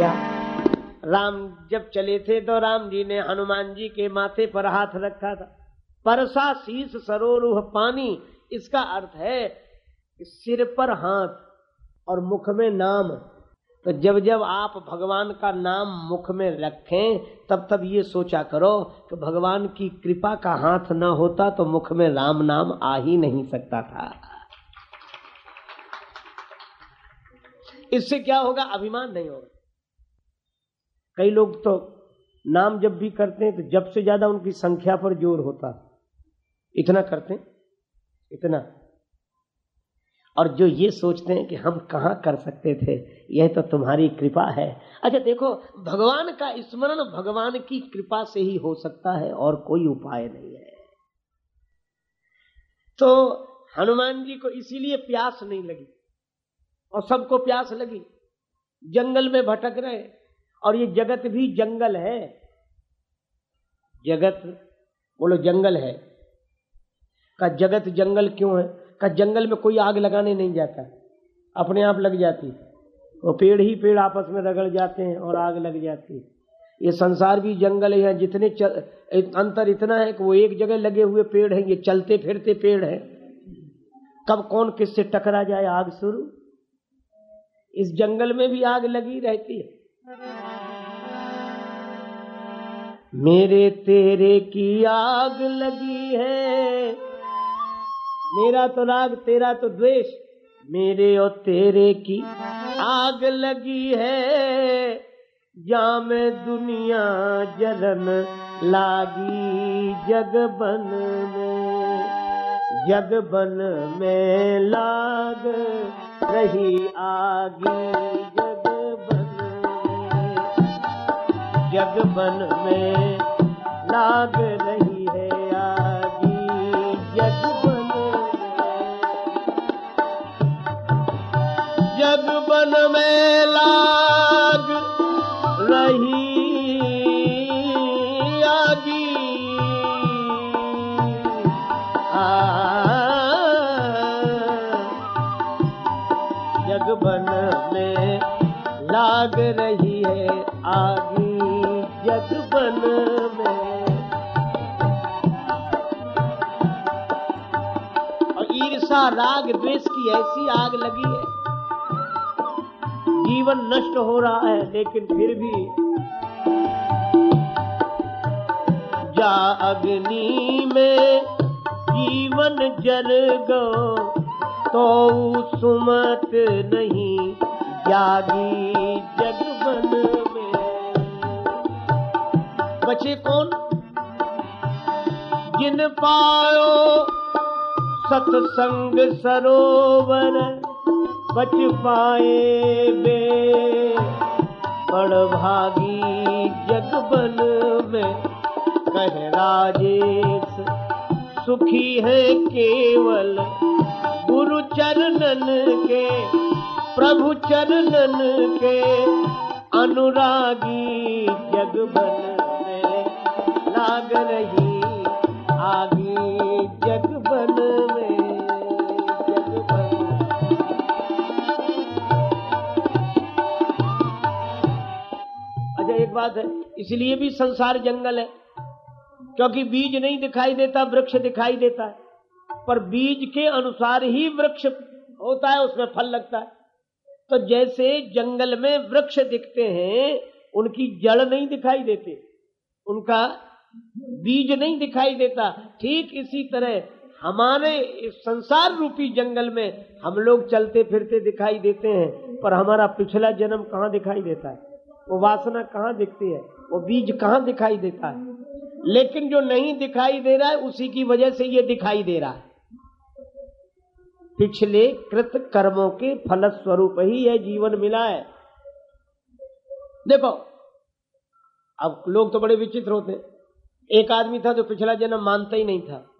क्या राम जब चले थे तो राम जी ने हनुमान जी के माथे पर हाथ रखा था। परसा शीस सरोरुह पानी, इसका अर्थ है सिर पर हाथ और मुख में नाम। तो जब जब आप भगवान का नाम मुख में रखें, तब तब ये सोचा करो कि भगवान की कृपा का हाथ न होता तो मुख में राम नाम आ ही नहीं सकता था। इससे क्या होगा? अभिमान नहीं होगा। कई लोग तो नाम जब भी करते हैं तो जब से ज़्यादा उनकी संख्या पर ज़ोर होता इतना करते हैं, इतना। और जो ये सोचते हैं कि हम कहाँ कर सकते थे, यह तो तुम्हारी कृपा है। अच्छा देखो, भगवान का स्मरण भगवान की कृपा से ही हो सकता है और कोई उपाय नहीं है। तो हनुमान जी को इसीलिए प्यास नहीं लगी और सबको प्यास लगी। जंगल में भटक रहे और ये जगत भी जंगल है। जगत बोलो जंगल है। का जगत जंगल क्यों है? का जंगल में कोई आग लगाने नहीं जाता। अपने आप लग जाती। वो पेड़ ही पेड़ आपस में रगड़ जाते हैं और आग लग जाती है। ये संसार भी जंगल है जितने चल, अंतर इतना है कि वो एक जगह लगे हुए पेड़ हैं ये चलते फिरते पेड़ हैं। कब कौन किससे टकरा जाए आग शुरू? इस जंगल में भी आग लगी रहती है। मेरे तेरे की आग लगी है। मेरा तो राग, तेरा तो द्वेष, मेरे और तेरे की आग लगी है। जाम दुनिया जलन लागी जग बन में, जग बन में लाग रही आगे जग जग बन में लाग रही राग द्वेष की ऐसी आग लगी है। जीवन नष्ट हो रहा है, लेकिन फिर भी जा अग्नि में जीवन जल गो तो सुमत नहीं जागी जग बन में। बचे कौन? जिन पायो सत्संग सरोवर बच पाए बे। बड़ भागी जग बन में कह राजेश, सुखी है केवल गुरु चरणन के, प्रभु चरणन के, अनुरागी जग बन में लाग रही आगी बात है। इसलिए भी संसार जंगल है। क्योंकि बीज नहीं दिखाई देता, वृक्ष दिखाई देता है। पर बीज के अनुसार ही वृक्ष होता है, उसमें फल लगता है। तो जैसे जंगल में वृक्ष दिखते हैं, उनकी जड़ नहीं दिखाई देती। उनका बीज नहीं दिखाई देता। ठीक इसी तरह हमारे इस संसार रूपी जंगल में हम लोग चलते फिरते दिखाई देते हैं, पर हमारा पिछला जन्म कहाँ दिखाई देता है? वो वासना कहाँ दिखती है? वो बीज कहाँ दिखाई देता है? लेकिन जो नहीं दिखाई दे रहा है, उसी की वजह से ये दिखाई दे रहा है। पिछले कृत कर्मों के फल स्वरूप ही यह जीवन मिला है। देखो, अब लोग तो बड़े विचित्र होते एक आदमी था जो पिछला जन्म मानता ही नहीं था।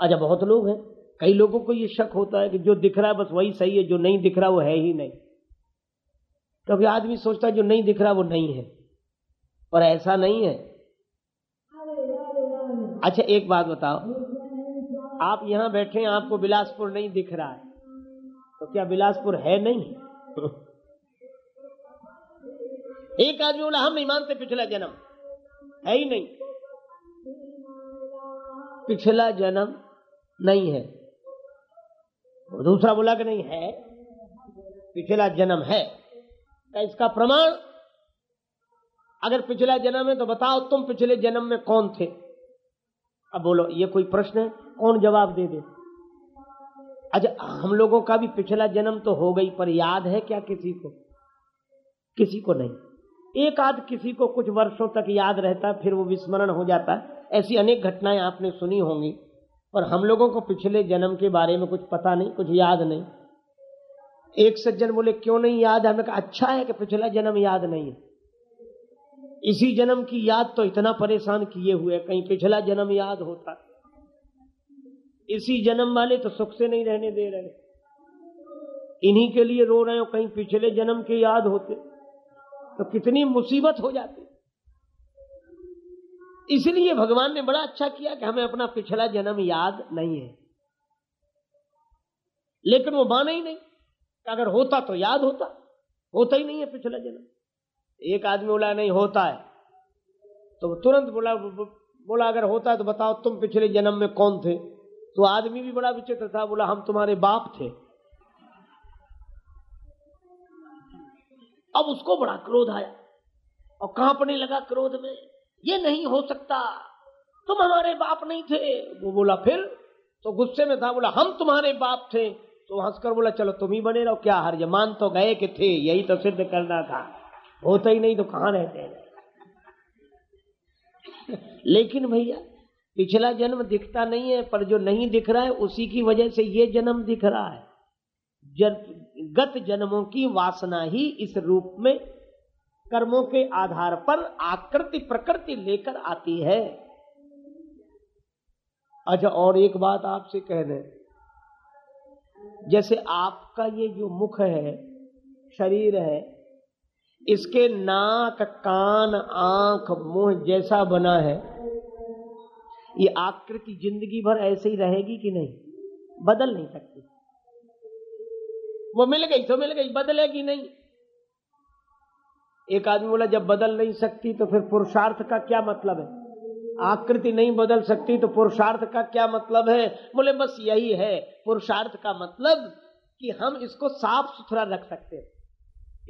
अच्छा बहुत लोग हैं। कई लोगों को ये शक होता है कि जो दिख रहा है बस वही सही है, जो नहीं दिख रहा वो है ही नहीं। क्योंकि आदमी सोचता है जो नहीं दिख रहा वो नहीं है। और ऐसा नहीं है। अच्छा एक बात बताओ। आप यहाँ बैठे हैं, आपको बिलासपुर नहीं दिख रहा है। तो क्या बिलासपुर है नहीं? एक आदमी बोला, हम नहीं मानते पिछला जन्म। है ही नहीं। पिछला जन्म नहीं है। दूसरा बोला कि नहीं, है। पिछला जन्म है। क्या इसका प्रमाण? अगर पिछला जन्म है तो बताओ तुम पिछले जन्म में कौन थे? अब बोलो, ये कोई प्रश्न है? कौन जवाब दे दे? अच्छा हम लोगों का भी पिछला जन्म तो हो गई, पर याद है क्या किसी को? किसी को नहीं। एक आध किसी को कुछ वर्षों तक याद रहता फिर वो विस्मरण हो जाता है। ऐसी अनेक घटनाएँ आपने सुनी होंगी, पर हम लोगों को पिछले जन्म के बारे में कुछ पता नहीं, कुछ याद नहीं। एक सज्जन बोले, क्यों नहीं याद? हमने कहा अच्छा है कि पिछला जन्म याद नहीं है। इसी जन्म की याद तो इतना परेशान किए हुए कहीं पिछला जन्म याद होता। इसी जन्म वाले तो सुख से नहीं रहने दे रहे। इन्हीं के लिए रो रहे हो, कहीं पिछले जन्म के याद होते। तो कितनी मुसीबत हो जाती। इसलिए भगवान ने बड़ा अच्छा किया कि हमें अपना पिछला जन्म याद नहीं है। लेकिन वो माना ही नहीं। अगर होता तो याद होता। होता ही नहीं है पिछला जन्म। एक आदमी बोला, नहीं, होता है। तो तुरंत बोला बोला, अगर होता है तो बताओ तुम पिछले जन्म में कौन थे? तो आदमी भी बड़ा विचित्र था, बोला, हम तुम्हारे बाप थे। अब उसको बड़ा क्रोध आया और कांपने लगा क्रोध में, ये नहीं हो सकता। तुम हमारे बाप नहीं थे। वो बोला, फिर? तो गुस्से में था, बोला, हम तुम्हारे बाप थे। तो हंसकर बोला चलो तुम ही बने रहो क्या हर मान तो गए कि थे? यही तो सिद्ध करना था। होता ही नहीं तो कहाँ रहते लेकिन भैया पिछला जन्म दिखता नहीं है पर जो नहीं दिख रहा है उसी की वजह से ये जन्म दिख रहा है। जन, गत जन्मों की वासना ही इस रूप में कर्मों के आधार पर आकृति प्रकृति लेकर आती है। अच्छा और एक बात आपसे कह दें। जैसे आपका ये जो मुख है, शरीर है, इसके नाक, कान, आँख, मुँह जैसा बना है, ये आकृति ज़िंदगी भर ऐसे ही रहेगी कि नहीं? बदल नहीं सकती। वो मिल गई तो मिल गई, बदलेगी नहीं। एक आदमी बोला, जब बदल नहीं सकती तो फिर पुरुषार्थ का क्या मतलब है? आकृति नहीं बदल सकती तो पुरुषार्थ का क्या मतलब है? बोले, बस यही है। पुरुषार्थ का मतलब कि हम इसको साफ़ सुथरा रख सकते हैं।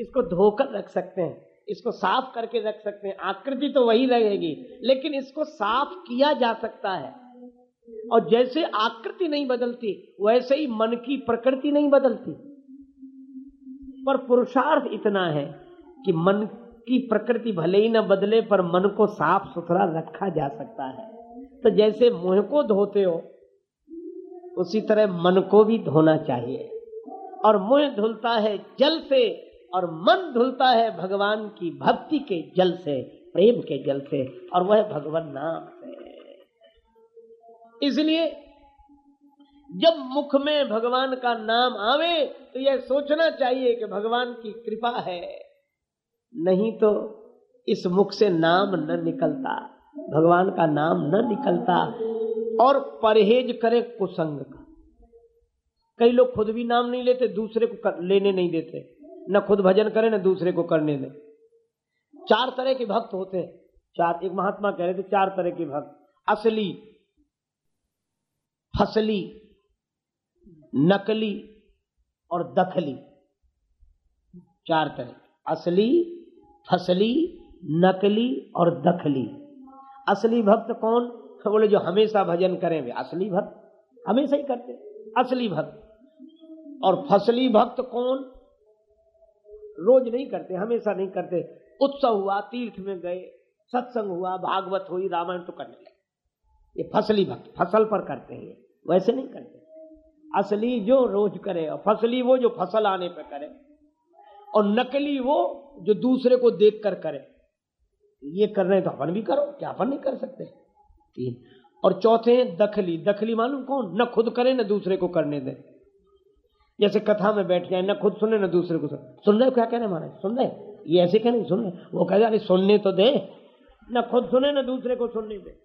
इसको धोकर रख सकते हैं। इसको साफ़ करके रख सकते हैं। आकृति तो वही रहेगी, लेकिन इसको साफ़ किया जा सकता है। और जैसे आकृति नहीं बदलती, वैसे ही मन की प्रकृति नहीं बदलती। पर पुरुषार्थ इतना है कि मन की प्रकृति भले ही न बदले, पर मन को साफ़ सुथरा रखा जा सकता है। तो जैसे मुँह को धोते हो, उसी तरह मन को भी धोना चाहिए। और मुँह धुलता है जल से, और मन धुलता है भगवान की भक्ति के जल से, प्रेम के जल से, और वह भगवान नाम से। इसलिए जब मुख में भगवान का नाम आवे तो यह सोचना चाहिए कि भगवान की कृपा है। नहीं तो इस मुख से नाम न निकलता भगवान का नाम न निकलता और परहेज करे कुसंग का। कई लोग खुद भी नाम नहीं लेते दूसरे को कर, लेने नहीं देते। न खुद भजन करे न दूसरे को करने दे। चार तरह के भक्त होते हैं। चार एक महात्मा कह रहे थे चार तरह के भक्त। असली फसली नकली और दखली। चार तरह असली फसली, नकली और दखली। असली भक्त कौन? बोले, जो हमेशा भजन करें वे असली भक्त। हमेशा ही करते। असली भक्त। और फसली भक्त कौन? रोज नहीं करते, हमेशा नहीं करते। उत्सव हुआ, तीर्थ में गए, सत्संग हुआ, भागवत हुई, रामायण तो करने लगे। ये फसली भक्त, फ़सल पर करते हैं। वैसे नहीं करते। असली जो रोज करे, और फसली वो जो फ़सल आने पर करे और नकली वो जो दूसरे को देख कर। करे ये कर रहे हैं तो अपन भी करो, क्या अपन नहीं कर सकते? तीन। और चौथे हैं, दखली। दखली मालूम कौन? न खुद करे, न दूसरे को करने दे। जैसे कथा में बैठ जाए न खुद सुने, न दूसरे को सुने। सुन रहे क्या कह कहने मारे सुन रहे ये ऐसे कहने सुन रहे वो कह अरे सुनने तो दे। न खुद सुने, न दूसरे को सुनने दे।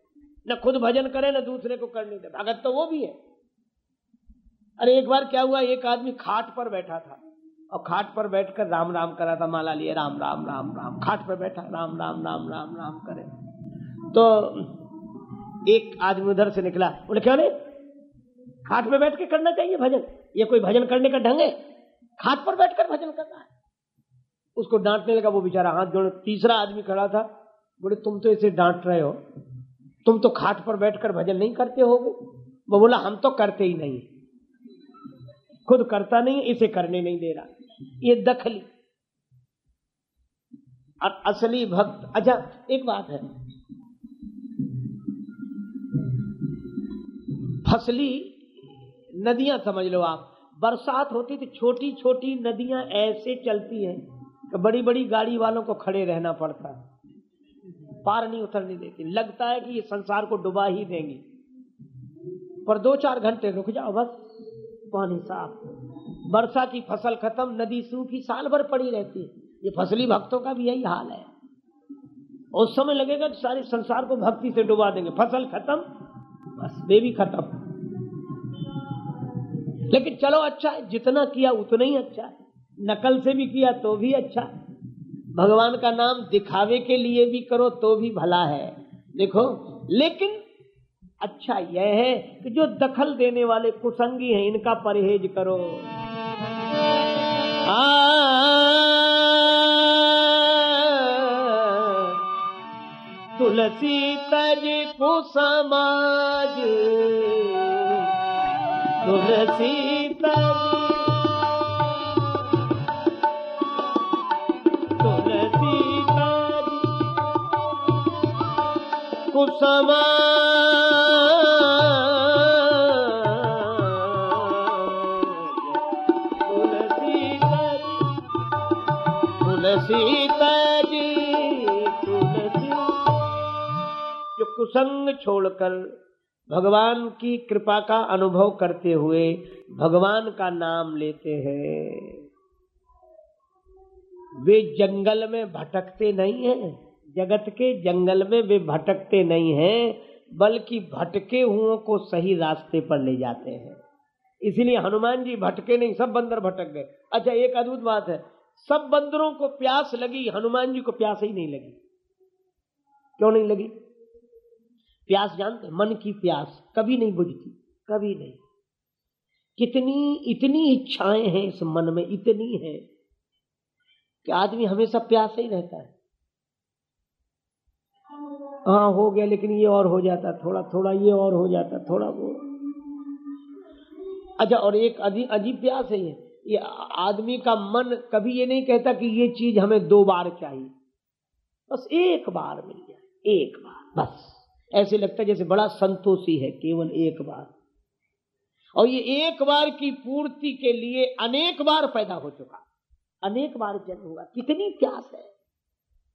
न खुद भजन करे, न दूसरे को करने दे। भगत तो वो भी है। अरे एक बार क्या हुआ, एक आदमी खाट पर बैठा था। और खाट पर बैठकर राम राम करा था, माला लिए, राम राम राम राम। खाट पर बैठा, राम राम राम राम राम करे। तो एक आदमी उधर से निकला, बोले, क्यों नहीं? खाट पर बैठ के करना चाहिए भजन। ये कोई भजन करने का ढंग है? खाट पर बैठकर भजन करना है। उसको डांटने लगा, वो बेचारा हाथ जोड़, तीसरा आदमी खड़ा था। बोले, तुम तो इसे डांट रहे हो। तुम तो खाट पर बैठकर भजन नहीं करते हो वो बोला, हम तो करते ही नहीं खुद करता नहीं, इसे करने नहीं दे रहा ये दखली। और असली भक्त अच्छा एक बात है। फसली नदियाँ समझ लो आप। बरसात होती तो छोटी छोटी नदियाँ ऐसे चलती हैं कि बड़ी बड़ी गाड़ी वालों को खड़े रहना पड़ता है। पार नहीं उतरने देती। लगता है कि ये संसार को डुबा ही देंगी। पर दो चार घंटे रुक जाओ बस, पानी साफ़ वर्षा की फ़सल खत्म, नदी सूखी, साल भर पड़ी रहती है। ये फसली भक्तों का भी यही हाल है। उस समय लगेगा कि सारे संसार को भक्ति से डुबा देंगे। फ़सल खत्म, बस बेबी खत्म। लेकिन चलो अच्छा है, जितना किया उतना ही अच्छा है। नकल से भी किया तो भी अच्छा भगवान का नाम दिखावे के लिए भी करो तो भी भला है। देखो, लेकिन अच्छा यह है कि जो दखल देने वाले कुसंगी हैं, इनका परहेज करो। तुलसी तज को पुसम तुलसी तुलसीता कुसमा तुलसी तुलसी। जो कुसंग छोड़कर भगवान की कृपा का अनुभव करते हुए भगवान का नाम लेते हैं। वे जंगल में भटकते नहीं हैं। जगत के जंगल में वे भटकते नहीं हैं, बल्कि भटके हुओं को सही रास्ते पर ले जाते हैं। इसलिए हनुमान जी भटके नहीं, सब बंदर भटक गए। अच्छा एक अद्भुत बात है। सब बंदरों को प्यास लगी, हनुमान जी को प्यास ही नहीं लगी। क्यों नहीं लगी? प्यास जानते मन की प्यास, कभी नहीं बुझती, कभी नहीं। कितनी, इतनी इच्छाएँ हैं इस मन में, इतनी है कि आदमी हमेशा प्यास ही रहता है। हाँ हो गया, लेकिन ये और हो जाता, थोड़ा थोड़ा ये और हो जाता, थोड़ा वो। अच्छा और एक अजीब प्यास है ये। आदमी का मन कभी ये नहीं कहता कि ये चीज़ हमें दो बार चाहिए। बस एक बार मिल जाए, एक बार, बस। ऐसे लगता है जैसे बड़ा संतोषी है, केवल एक बार। और ये एक बार की पूर्ति के लिए अनेक बार पैदा हो चुका। अनेक बार जन्म हुआ। कितनी प्यास है।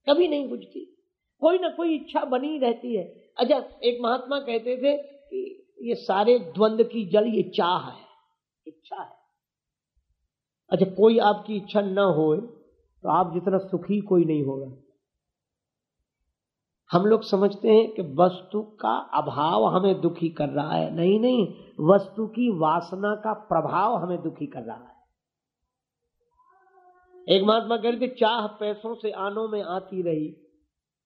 कभी नहीं बुझती। कोई ना कोई इच्छा बनी रहती है। अच्छा एक महात्मा कहते थे कि ये सारे द्वंद की जल, ये चाह है। इच्छा है। अच्छा कोई आपकी इच्छा न हो तो आप जितना सुखी कोई नहीं होगा। हम लोग समझते हैं कि वस्तु का अभाव हमें दुखी कर रहा है। नहीं नहीं, वस्तु की वासना का प्रभाव हमें दुखी कर रहा है। एक महात्मा कह रहे चाह पैसों से आनों में आती रही,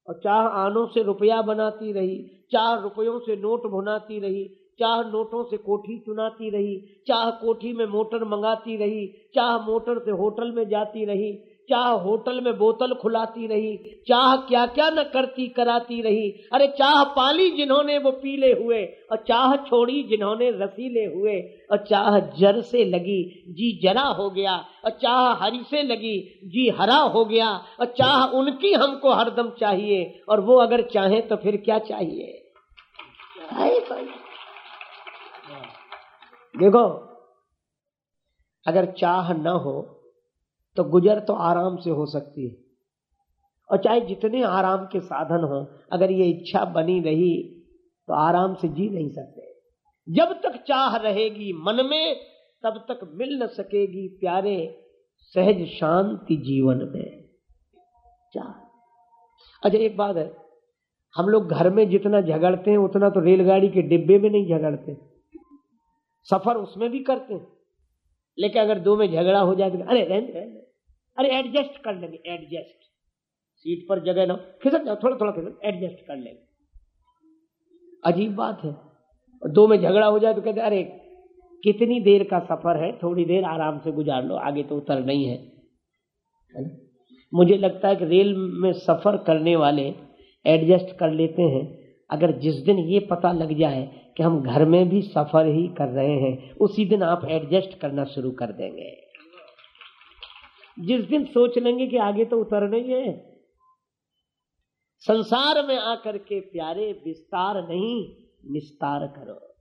और चाह आनों से रुपया बनाती रही, चाह रुपयों से नोट भुनाती रही चाह नोटों से कोठी चुनाती रही, चाह कोठी में मोटर मंगाती रही, चाह मोटर से होटल में जाती रही, चाह होटल में बोतल खुलाती रही, चाह क्या क्या न करती कराती रही। अरे चाह पाली जिन्होंने वो पीले हुए, और चाह छोड़ी जिन्होंने रसीले हुए, और चाह जर से लगी, जी जरा हो गया, और चाह हरी से लगी, जी हरा हो गया, और चाह उनकी हमको हरदम चाहिए, और वो अगर चाहे तो फिर क्या चाहिए? देखो, अगर चाह न हो तो गुजर तो आराम से हो सकती है। और चाहे जितने आराम के साधन हो, अगर ये इच्छा बनी रही तो आराम से जी नहीं सकते। जब तक चाह रहेगी मन में, तब तक मिल न सकेगी प्यारे, सहज शांति जीवन में। चाह। अच्छा एक बात है। हम लोग घर में जितना झगड़ते हैं, उतना तो रेलगाड़ी के डिब्बे में नहीं झगड़ते। सफ़र उसमें भी करते हैं। लेकिन अगर दो में झगड़ा हो जाए तो अरे रहने अरे एडजस्ट कर लेंगे एडजस्ट सीट पर जगह ना खिसक जाओ, थोड़ा थोड़ा खिसक एडजस्ट कर लेंगे। अजीब बात है। दो में झगड़ा हो जाए तो कहते, अरे, कितनी देर का सफ़र है, थोड़ी देर आराम से गुजार लो, आगे तो उतर नहीं है। मुझे लगता है कि रेल में सफ़र करने वाले एडजस्ट कर लेते हैं। अगर जिस दिन ये पता लग जाए कि हम घर में भी सफ़र ही कर रहे हैं उसी दिन आप एडजस्ट करना शुरू कर देंगे। जिस दिन सोच लेंगे कि आगे तो उतर नहीं है। संसार में आकर के प्यारे विस्तार नहीं निस्तार करो।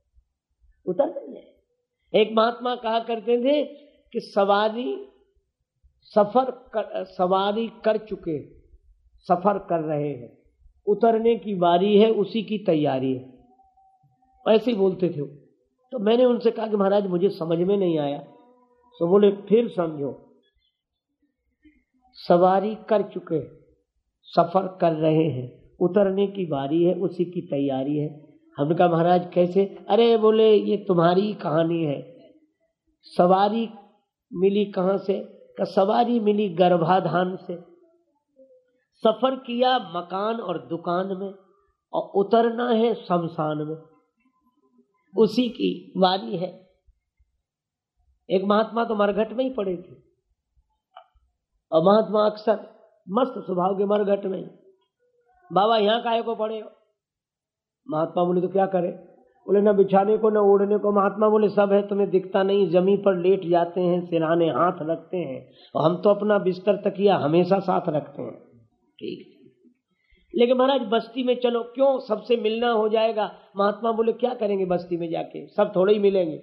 उतर नहीं है। एक महात्मा कहा करते थे कि सवारी सफ़र कर, सवारी कर चुके सफ़र कर रहे हैं। उतरने की बारी है, उसी की तैयारी है। ऐसे ही बोलते थे तो मैंने उनसे कहा कि महाराज, मुझे समझ में नहीं आया। तो बोले, फिर समझो। सवारी कर चुके सफ़र कर रहे हैं। उतरने की बारी है, उसी की तैयारी है। हमने कहा, महाराज, कैसे? अरे, बोले, ये तुम्हारी कहानी है। सवारी मिली कहाँ से? का सवारी मिली गर्भाधान से। सफ़र किया मकान और दुकान में और उतरना है शमशान में। उसी की वारी है। एक महात्मा तो मरघट में ही पड़े थे। और महात्मा अक्सर मस्त स्वभाव के मरघट में। बाबा यहाँ काय को पड़े हो? महात्मा बोले तो क्या करे? बोले, ना बिछाने को, ना ओढ़ने को। महात्मा बोले, सब है, तुम्हें दिखता नहीं। ज़मीन पर लेट जाते हैं, सिराने हाथ रखते हैं। और हम तो अपना बिस्तर तकिया हमेशा साथ रखते हैं। ठीक लेकिन महाराज, बस्ती में चलो, क्यों सबसे मिलना हो जाएगा? महात्मा बोले, क्या करेंगे बस्ती में जाके? सब थोड़े ही मिलेंगे।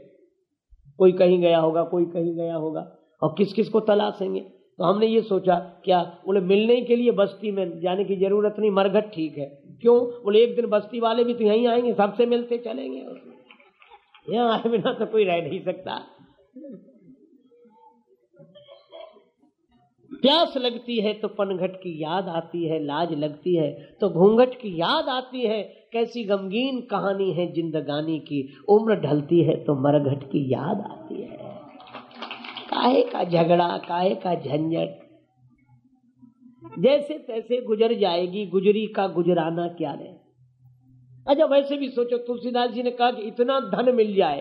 कोई कहीं गया होगा, कोई कहीं गया होगा, और किस किस को तलाशेंगे? तो हमने ये सोचा, क्या? बोले, मिलने के लिए बस्ती में जाने की ज़रूरत नहीं, मरघट ठीक है। क्यों? बोले, एक दिन बस्ती वाले भी तो यहीं आएँगे, सबसे मिलते चलेंगे। यहाँ आए बिना तो कोई रह नहीं सकता। प्यास लगती है तो पनघट की याद आती है, लाज लगती है तो घूंघट की याद आती है। कैसी गमगीन कहानी है जिंदगानी की, उम्र ढलती है तो मरघट की याद आती है। काहे का झगड़ा, काहे का झंझट? जैसे तैसे गुजर जाएगी, गुजरी का गुजराना क्या रहे अच्छा वैसे भी सोचो, तुलसीदास जी ने कहा कि इतना धन मिल जाए,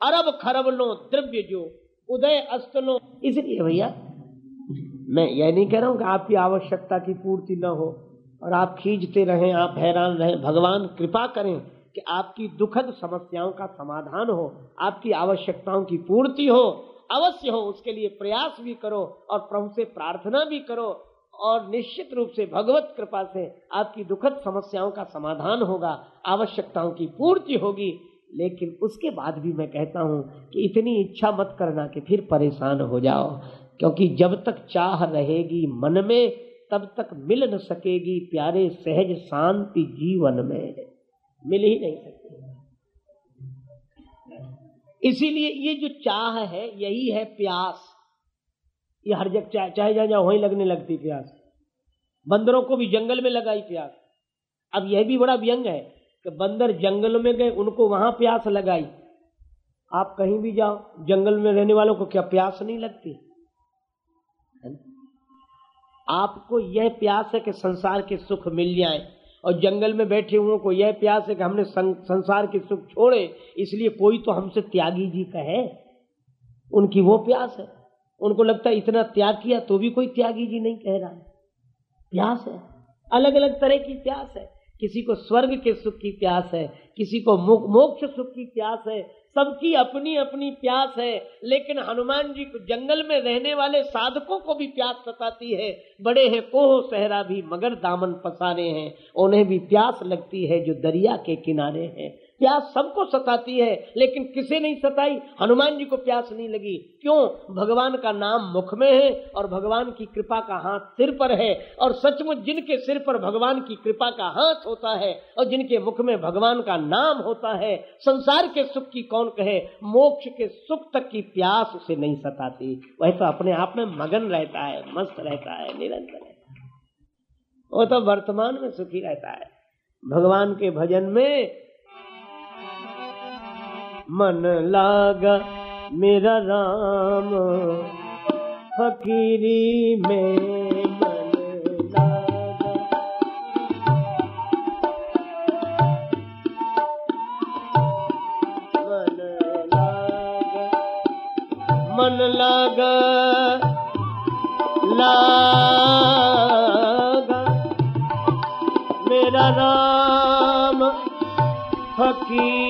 अरब खरब लो, द्रव्य जो, उदय अस्त लो। इसलिए भैया मैं यह नहीं कह रहा हूँ कि आपकी आवश्यकता की पूर्ति न हो और आप खींचते रहें, आप हैरान रहें। भगवान कृपा करें कि आपकी दुखद समस्याओं का समाधान हो, आपकी आवश्यकताओं की पूर्ति हो, अवश्य हो, उसके लिए प्रयास भी करो और प्रभु से प्रार्थना भी करो और निश्चित रूप से भगवत कृपा से आपकी दुखद समस्याओं का समाधान होगा, आवश्यकताओं की पूर्ति होगी। लेकिन उसके बाद भी मैं कहता हूँ कि इतनी इच्छा मत करना कि फिर परेशान हो जाओ। क्योंकि जब तक चाह रहेगी मन में, तब तक मिल न सकेगी प्यारे सहज शांति जीवन में। मिल ही नहीं सकती। इसीलिए ये जो चाह है, यही है प्यास। ये हर जगह चाहे चाहे जहाँ जहाँ वहीं लगने लगती प्यास। बंदरों को भी जंगल में लगाई प्यास। अब यह भी बड़ा व्यंग है कि बंदर जंगल में गए, उनको वहाँ प्यास लगाई। आप कहीं भी जाओ, जंगल में रहने वालों को क्या प्यास नहीं लगती? आपको यह प्यास है कि संसार के सुख मिल जाए और जंगल में बैठे हुओं को यह प्यास है कि हमने संसार के सुख छोड़े, इसलिए कोई तो हमसे त्यागी जी कहे। उनकी वो प्यास है। उनको लगता है इतना त्याग किया तो भी कोई त्यागी जी नहीं कह रहा है। प्यास है। अलग अलग तरह की प्यास है। किसी को स्वर्ग के सुख की प्यास है, किसी को मोक्ष सुख की प्यास है सबकी अपनी अपनी प्यास है, लेकिन हनुमान जी को जंगल में रहने वाले साधकों को भी प्यास सताती है। बड़े हैं कोह सहरा भी, मगर दामन पसारे हैं। उन्हें भी प्यास लगती है जो दरिया के किनारे हैं। प्यास सबको सताती है, लेकिन किसे नहीं सताई? हनुमान जी को प्यास नहीं लगी। क्यों? भगवान का नाम मुख में है और भगवान की कृपा का हाथ सिर पर है और सचमुच जिनके सिर पर भगवान की कृपा का हाथ होता है और जिनके मुख में भगवान का नाम होता है, संसार के सुख की कौन कहे? मोक्ष के सुख तक की प्यास उसे नहीं सताती। वह तो अपने आप में मगन रहता है, मस्त रहता है, निरंतर रहता है। वो तो वर्तमान में सुखी रहता है। भगवान के भजन में मन लागा मेरा राम। फकीरी में मन लागा। मन मेरा राम। फकीरी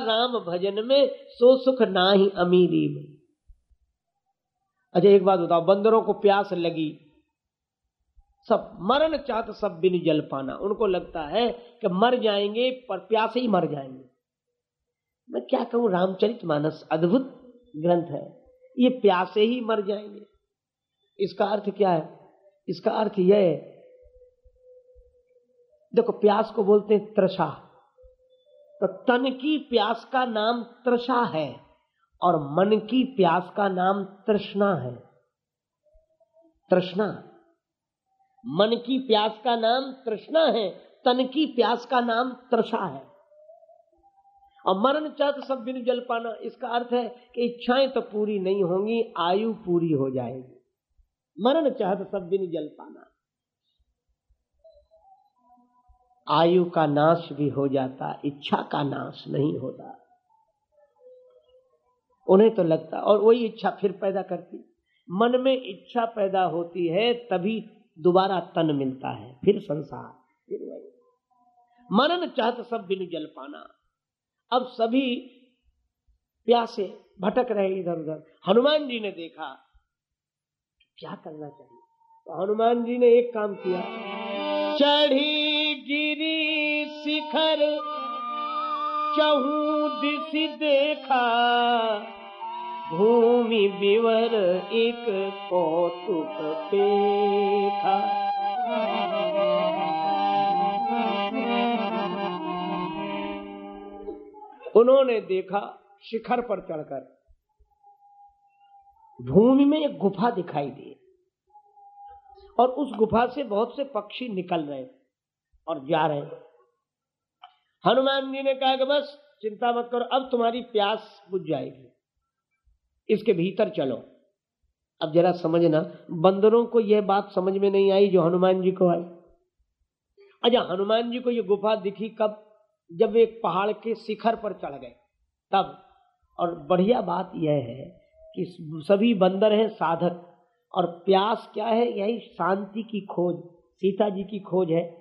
राम भजन में सो सुख ना ही अमीरी में। अच्छा एक बात बताओ, बंदरों को प्यास लगी, सब मरण चाहत सब बिन जल पाना। उनको लगता है कि मर जाएँगे, पर प्यासे ही मर जाएँगे। मैं क्या कहूँ रामचरित मानस अद्भुत ग्रंथ है। ये प्यासे ही मर जाएँगे। इसका अर्थ क्या है? इसका अर्थ यह है, देखो, प्यास को बोलते हैं त्रषा तो तन की प्यास का नाम त्रषा है और मन की प्यास का नाम तृष्णा है। तृष्णा। मन की प्यास का नाम तृष्णा है, तन की प्यास का नाम त्रषा है। और मरण चाहत सब बिन जल पाना, इसका अर्थ है कि इच्छाएँ तो पूरी नहीं होंगी, आयु पूरी हो जाएगी। मरण चाहत सब बिन जल पाना। आयु का नाश भी हो जाता, इच्छा का नाश नहीं होता। उन्हें तो लगता, और वही इच्छा फिर पैदा करती। मन में इच्छा पैदा होती है, तभी दोबारा तन मिलता है, फिर संसार, फिर वही। मरण चाहत सब बिन जल पाना। अब सभी प्यासे भटक रहे इधर उधर। हनुमान जी ने देखा, क्या करना चाहिए? तो हनुमान जी ने एक काम किया, चढ़ी गिरी शिखर, चहू दिशि देखा। भूमि विवर एक कौतुक देखा। उन्होंने देखा शिखर पर चढ़कर। भूमि में एक गुफा दिखाई दी। और उस गुफा से बहुत से पक्षी निकल रहे और जा रहे हनुमान जी ने कहा कि बस, चिंता मत करो, अब तुम्हारी प्यास बुझ जाएगी। इसके भीतर चलो। अब जरा समझना, बंदरों को यह बात समझ में नहीं आई जो हनुमान जी को आई। अच्छा हनुमान जी को यह गुफा दिखी कब? जब एक पहाड़ के शिखर पर चढ़ गए। तब। और बढ़िया बात यह है कि सभी बंदर हैं साधक। और प्यास क्या है? यही शांति की खोज, सीता जी की खोज है।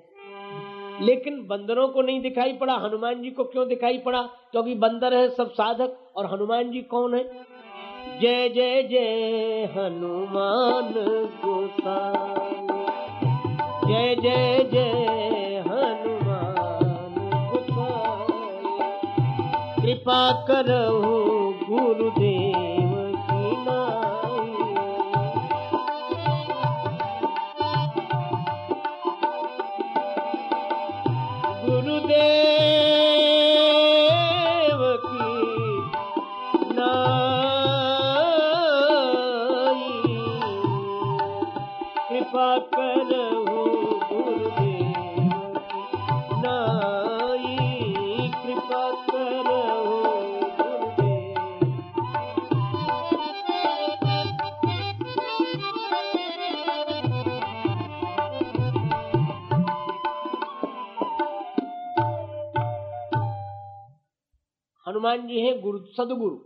लेकिन बंदरों को नहीं दिखाई पड़ा, हनुमान जी को क्यों दिखाई पड़ा? क्योंकि बंदर है सब साधक, और हनुमान जी कौन है? जय जय जय, हनुमान जय जय जय, हनुमान कृपा करहु गुरुदेव। सदगुरु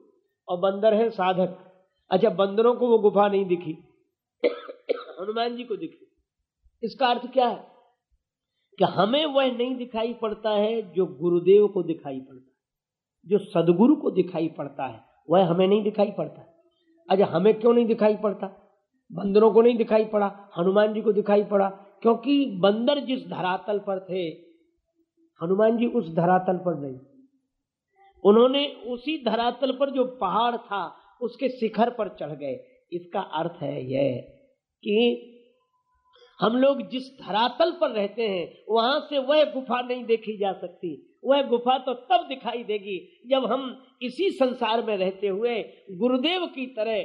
और बंदर है साधक। अच्छा बंदरों को वो गुफा नहीं दिखी। हनुमान जी को दिखी। इसका अर्थ क्या है? कि हमें वह नहीं दिखाई पड़ता है जो गुरुदेव को दिखाई पड़ता है, जो सदगुरु को दिखाई पड़ता है। वह हमें नहीं दिखाई पड़ता। अच्छा हमें क्यों नहीं दिखाई पड़ता? बंदरों को नहीं दिखाई पड़ा, हनुमान जी को दिखाई पड़ा, क्योंकि बंदर जिस धरातल पर थे, हनुमान जी उस धरातल पर नहीं। उन्होंने उसी धरातल पर जो पहाड़ था, उसके शिखर पर चढ़ गए। इसका अर्थ है यह कि हम लोग जिस धरातल पर रहते हैं, वहाँ से वह गुफा नहीं देखी जा सकती। वह गुफा तो तब दिखाई देगी जब हम इसी संसार में रहते हुए गुरुदेव की तरह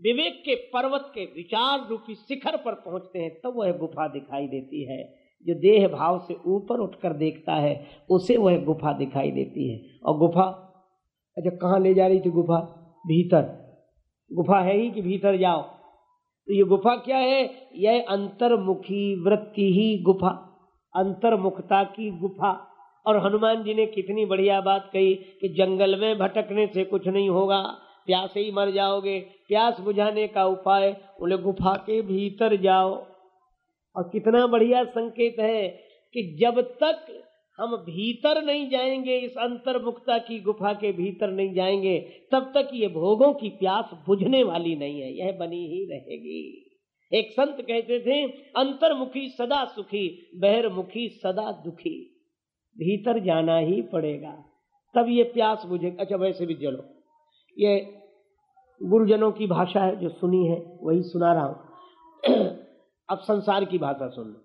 विवेक के पर्वत के विचार रूपी शिखर पर पहुँचते हैं, तब तो वह गुफा दिखाई देती है। जो देह भाव से ऊपर उठकर देखता है, उसे वह गुफा दिखाई देती है। और गुफा अच्छा कहाँ ले जा रही थी गुफा? भीतर। गुफा है ही कि भीतर जाओ। तो ये गुफा क्या है? यह अंतर्मुखी वृत्ति ही गुफा, अंतर्मुखता की गुफा। और हनुमान जी ने कितनी बढ़िया बात कही कि जंगल में भटकने से कुछ नहीं होगा, प्यासे ही मर जाओगे। प्यास बुझाने का उपाय, बोले, गुफा के भीतर जाओ। और कितना बढ़िया संकेत है कि जब तक हम भीतर नहीं जाएँगे, इस अंतर्मुखता की गुफा के भीतर नहीं जाएँगे, तब तक ये भोगों की प्यास बुझने वाली नहीं है, यह बनी ही रहेगी। एक संत कहते थे, अंतर्मुखी सदा सुखी, बहिर्मुखी सदा दुखी। भीतर जाना ही पड़ेगा, तब ये प्यास बुझेगा अच्छा वैसे भी चलो, ये गुरुजनों की भाषा है, जो सुनी है, वही सुना रहा हूँ। अब संसार की भाषा सुन लो।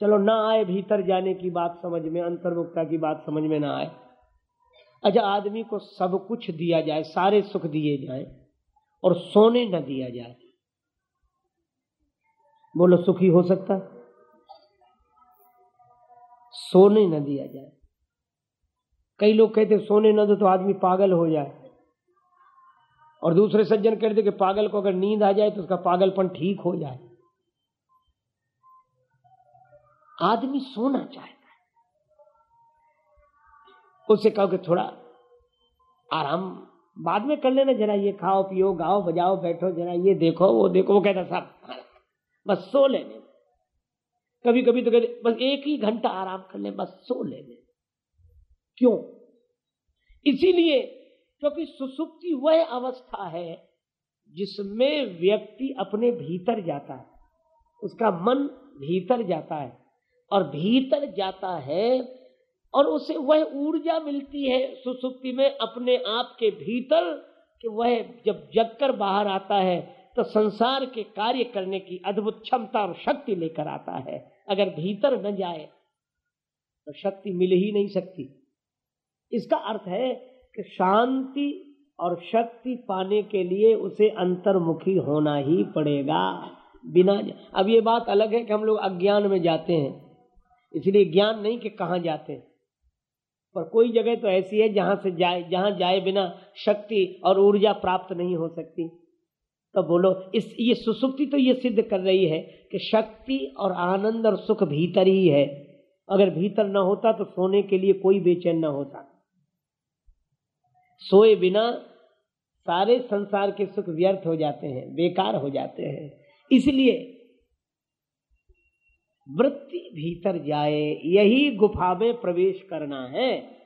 चलो, ना आए भीतर जाने की बात समझ में अंतर्मुक्ता की बात समझ में ना आए। अच्छा आदमी को सब कुछ दिया जाए, सारे सुख दिए जाए और सोने न दिया जाए। बोलो, सुखी हो सकता है? सोने न दिया जाए। कई लोग कहते सोने न दो तो आदमी पागल हो जाए। और दूसरे सज्जन कहते कि पागल को अगर नींद आ जाए तो उसका पागलपन ठीक हो जाए। आदमी सोना चाहता है। उससे कहो कि थोड़ा आराम बाद में कर लेना, जरा ये खाओ, पियो, गाओ, बजाओ, बैठो, जरा ये देखो, वो देखो, वो कहता सब बस सो लेने कभी कभी तो कहते, बस एक ही घंटा आराम कर ले, बस सो लेने क्यों? इसीलिए क्योंकि सुसुप्ति वह अवस्था है जिसमें व्यक्ति अपने भीतर जाता है। उसका मन भीतर जाता है। और भीतर जाता है और उसे वह ऊर्जा मिलती है सुसुप्ति में अपने आप के भीतर कि वह जब जगकर बाहर आता है तो संसार के कार्य करने की अद्भुत क्षमता और शक्ति लेकर आता है। अगर भीतर न जाए तो शक्ति मिल ही नहीं सकती। इसका अर्थ है कि शांति और शक्ति पाने के लिए उसे अंतर्मुखी होना ही पड़ेगा। बिना अब ये बात अलग है कि हम लोग अज्ञान में जाते हैं। इसलिए ज्ञान नहीं कि कहाँ जाते पर कोई जगह तो ऐसी है जहाँ से जाए, जहाँ जाए बिना शक्ति और ऊर्जा प्राप्त नहीं हो सकती। तो बोलो, इस, ये सुसुप्ति तो ये सिद्ध कर रही है कि शक्ति और आनंद और सुख भीतर ही है। अगर भीतर ना होता तो सोने के लिए कोई बेचैन न होता। सोए बिना सारे संसार के सुख व्यर्थ हो जाते हैं, बेकार हो जाते हैं। इसलिए वृत्ति भीतर जाए यही गुफा में प्रवेश करना है।